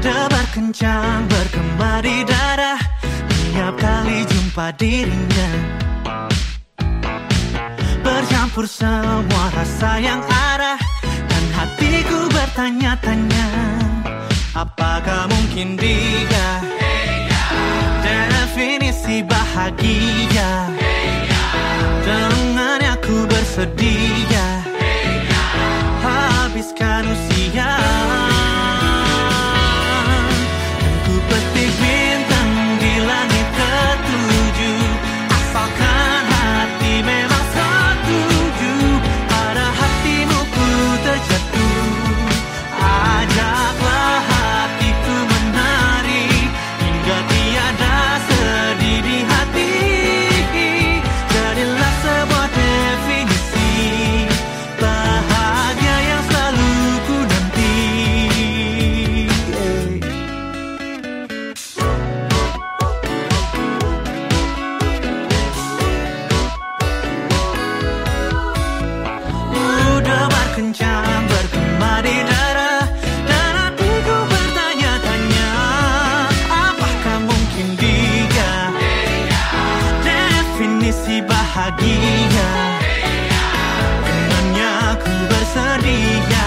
Debar kencang bergema di darah. Tiap kali jumpa dirinya. Bercampur semua rasa yang ada Dan hatiku bertanya-tanya Apakah mungkin dia? Definisi bahagia. Dengannya aku bersedia. Habiskan usia bahagia. Dengannya ku bersedia.